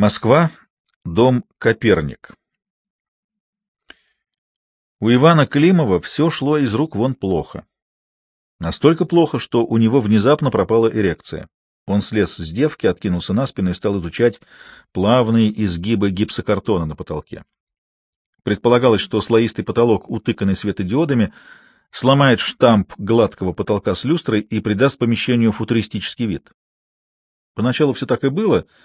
Москва, дом Коперник. У Ивана Климова все шло из рук вон плохо. Настолько плохо, что у него внезапно пропала эрекция. Он слез с девки, откинулся на спину и стал изучать плавные изгибы гипсокартона на потолке. Предполагалось, что слоистый потолок, утыканный светодиодами, сломает штамп гладкого потолка с люстрой и придаст помещению футуристический вид. Поначалу все так и было —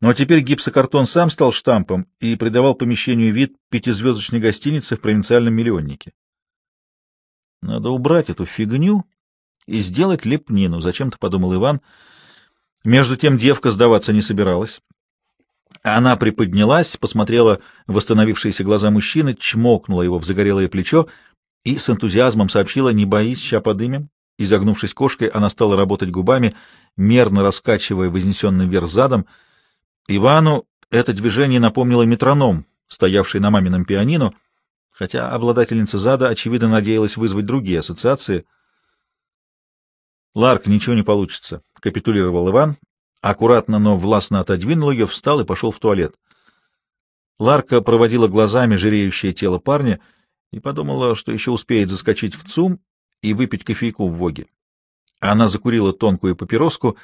но теперь гипсокартон сам стал штампом и придавал помещению вид пятизвездочной гостиницы в провинциальном миллионнике. Надо убрать эту фигню и сделать лепнину, зачем-то подумал Иван. Между тем девка сдаваться не собиралась. Она приподнялась, посмотрела в восстановившиеся глаза мужчины, чмокнула его в загорелое плечо и с энтузиазмом сообщила «Не боись, ща подымем». Изогнувшись кошкой, она стала работать губами, мерно раскачивая вознесенным вверх задом, Ивану это движение напомнило метроном, стоявший на мамином пианино, хотя обладательница зада, очевидно, надеялась вызвать другие ассоциации. «Ларк, ничего не получится», — капитулировал Иван, аккуратно, но властно отодвинул ее, встал и пошел в туалет. Ларка проводила глазами жиреющее тело парня и подумала, что еще успеет заскочить в ЦУМ и выпить кофейку в Воге. Она закурила тонкую папироску и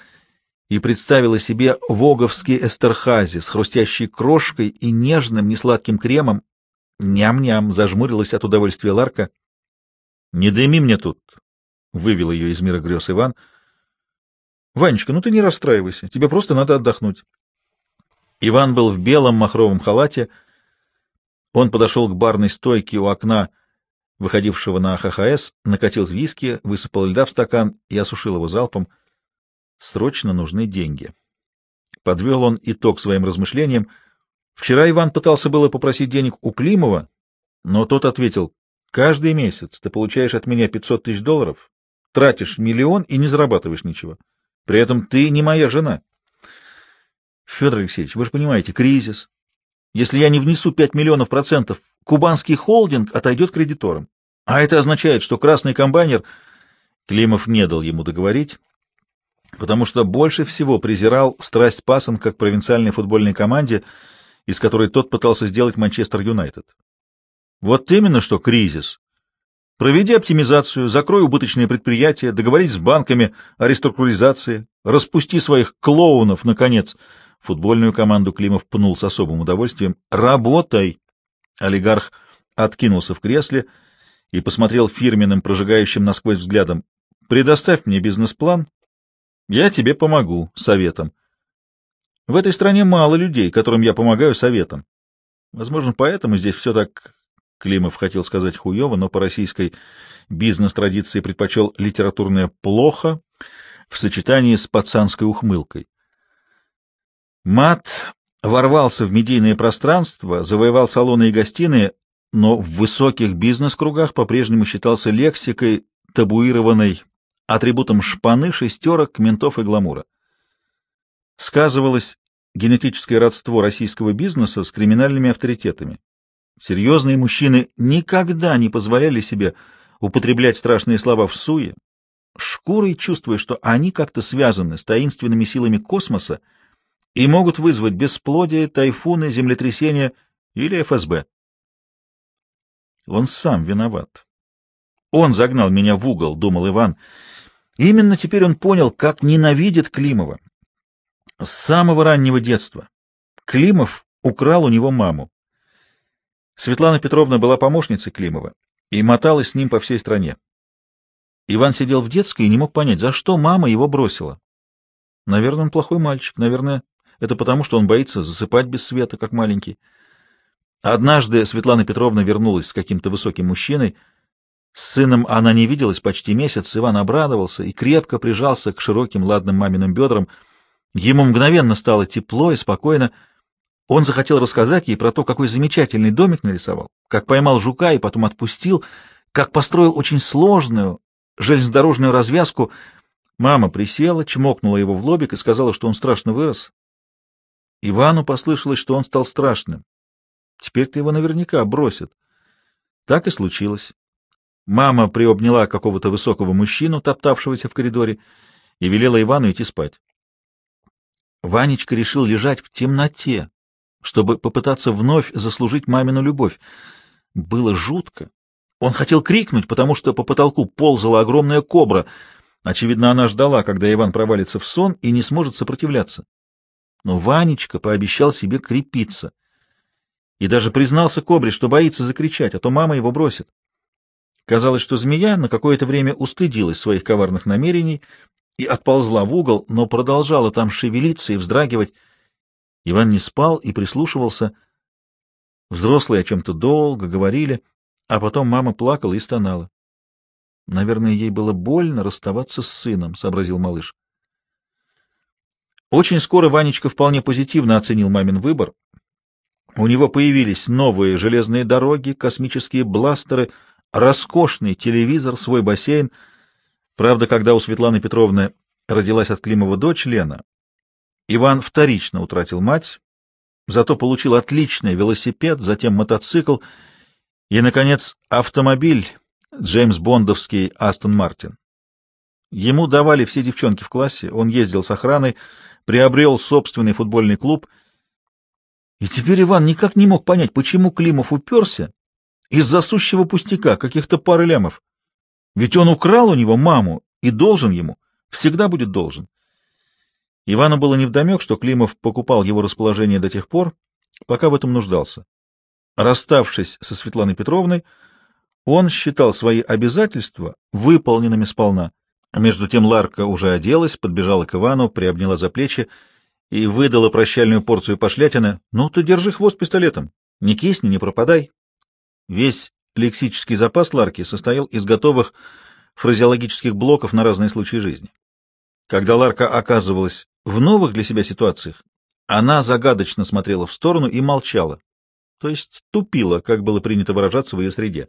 представила себе воговский эстерхази с хрустящей крошкой и нежным несладким кремом. Ням-ням, зажмурилась от удовольствия Ларка. — Не дыми мне тут, — вывел ее из мира грез Иван. — Ванечка, ну ты не расстраивайся, тебе просто надо отдохнуть. Иван был в белом махровом халате. Он подошел к барной стойке у окна, выходившего на ХХС, накатил виски, высыпал льда в стакан и осушил его залпом — Срочно нужны деньги. Подвел он итог своим размышлениям. Вчера Иван пытался было попросить денег у Климова, но тот ответил, «Каждый месяц ты получаешь от меня 500 тысяч долларов, тратишь миллион и не зарабатываешь ничего. При этом ты не моя жена». Федор Алексеевич, вы же понимаете, кризис. Если я не внесу 5 миллионов процентов, кубанский холдинг отойдет кредиторам. А это означает, что красный комбайнер... Климов не дал ему договорить потому что больше всего презирал страсть пасынка к провинциальной футбольной команде, из которой тот пытался сделать Манчестер Юнайтед. Вот именно что кризис. Проведи оптимизацию, закрой убыточные предприятия, договорись с банками о реструктуризации, распусти своих клоунов, наконец. Футбольную команду Климов пнул с особым удовольствием. Работай! Олигарх откинулся в кресле и посмотрел фирменным, прожигающим насквозь взглядом. Предоставь мне бизнес-план, я тебе помогу советом. В этой стране мало людей, которым я помогаю советом. Возможно, поэтому здесь все так... Климов хотел сказать хуево, но по российской бизнес-традиции предпочел литературное «плохо» в сочетании с пацанской ухмылкой. Мат ворвался в медийное пространство, завоевал салоны и гостиные, но в высоких бизнес-кругах по-прежнему считался лексикой, табуированной атрибутом шпаны, шестерок, ментов и гламура. Сказывалось генетическое родство российского бизнеса с криминальными авторитетами. Серьезные мужчины никогда не позволяли себе употреблять страшные слова в суе, шкурой чувствуя, что они как-то связаны с таинственными силами космоса и могут вызвать бесплодие, тайфуны, землетрясения или ФСБ. Он сам виноват. Он загнал меня в угол, думал Иван, — Именно теперь он понял, как ненавидит Климова. С самого раннего детства. Климов украл у него маму. Светлана Петровна была помощницей Климова и моталась с ним по всей стране. Иван сидел в детской и не мог понять, за что мама его бросила. Наверное, он плохой мальчик. Наверное, это потому, что он боится засыпать без света, как маленький. Однажды Светлана Петровна вернулась с каким-то высоким мужчиной, с сыном она не виделась почти месяц, Иван обрадовался и крепко прижался к широким ладным маминым бедрам. Ему мгновенно стало тепло и спокойно. Он захотел рассказать ей про то, какой замечательный домик нарисовал, как поймал жука и потом отпустил, как построил очень сложную железнодорожную развязку. Мама присела, чмокнула его в лобик и сказала, что он страшно вырос. Ивану послышалось, что он стал страшным. Теперь-то его наверняка бросят. Так и случилось. Мама приобняла какого-то высокого мужчину, топтавшегося в коридоре, и велела Ивану идти спать. Ванечка решил лежать в темноте, чтобы попытаться вновь заслужить мамину любовь. Было жутко. Он хотел крикнуть, потому что по потолку ползала огромная кобра. Очевидно, она ждала, когда Иван провалится в сон и не сможет сопротивляться. Но Ванечка пообещал себе крепиться. И даже признался кобре, что боится закричать, а то мама его бросит. Казалось, что змея на какое-то время устыдилась своих коварных намерений и отползла в угол, но продолжала там шевелиться и вздрагивать. Иван не спал и прислушивался. Взрослые о чем-то долго говорили, а потом мама плакала и стонала. Наверное, ей было больно расставаться с сыном, — сообразил малыш. Очень скоро Ванечка вполне позитивно оценил мамин выбор. У него появились новые железные дороги, космические бластеры, роскошный телевизор, свой бассейн. Правда, когда у Светланы Петровны родилась от Климова дочь Лена, Иван вторично утратил мать, зато получил отличный велосипед, затем мотоцикл и, наконец, автомобиль Джеймс Бондовский Астон Мартин. Ему давали все девчонки в классе, он ездил с охраной, приобрел собственный футбольный клуб. И теперь Иван никак не мог понять, почему Климов уперся из-за сущего пустяка, каких-то пары лямов. Ведь он украл у него маму и должен ему, всегда будет должен. Ивану было невдомек, что Климов покупал его расположение до тех пор, пока в этом нуждался. Расставшись со Светланой Петровной, он считал свои обязательства выполненными сполна. Между тем Ларка уже оделась, подбежала к Ивану, приобняла за плечи и выдала прощальную порцию пошлятины. «Ну, ты держи хвост пистолетом. Не кисни, не пропадай». Весь лексический запас Ларки состоял из готовых фразеологических блоков на разные случаи жизни. Когда Ларка оказывалась в новых для себя ситуациях, она загадочно смотрела в сторону и молчала, то есть тупила, как было принято выражаться в ее среде.